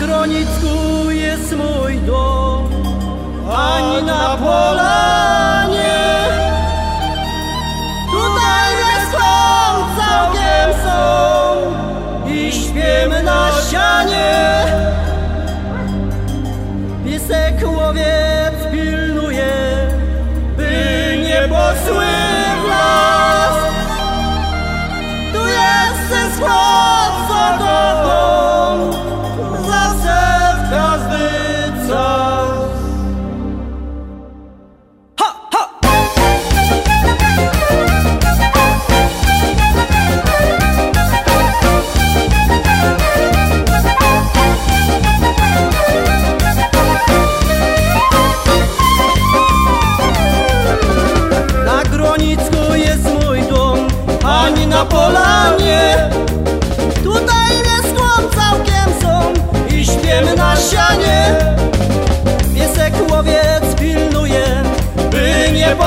Zgronicku jest mój dom, ani na polanie. Tutaj wesłą całkiem są i śpiemy na sianie. Pisek łowiec pilnuje, by nie posły. Tu jest zespół.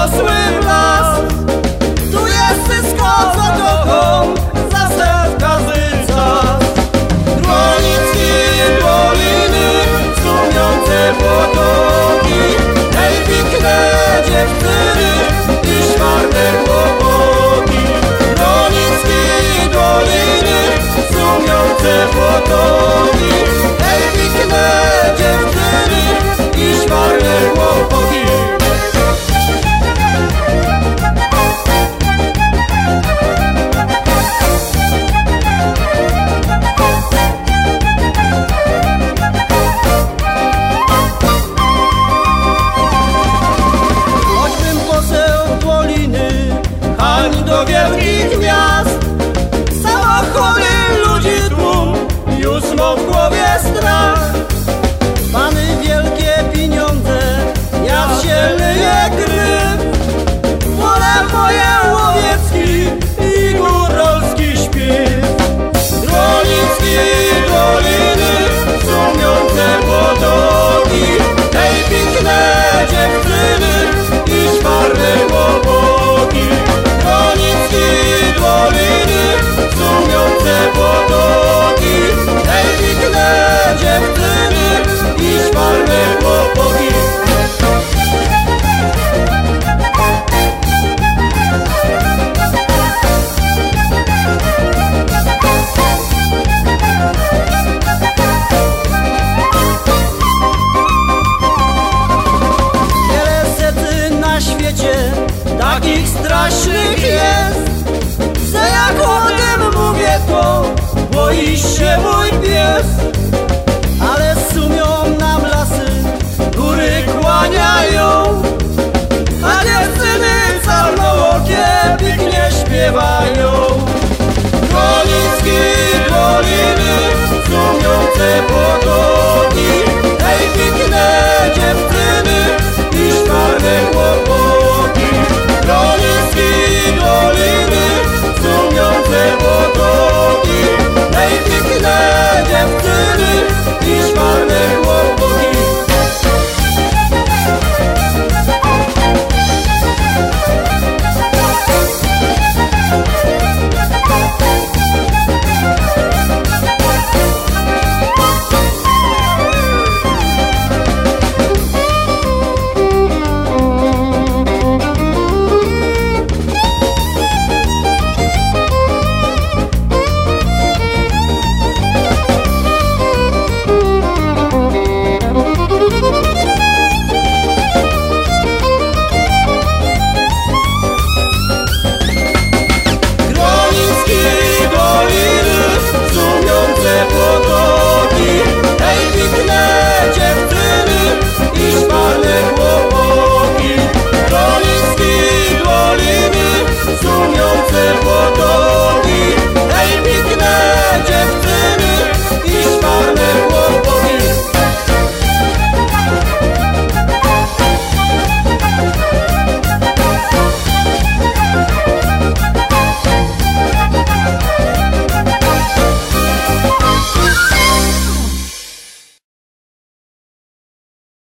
swim.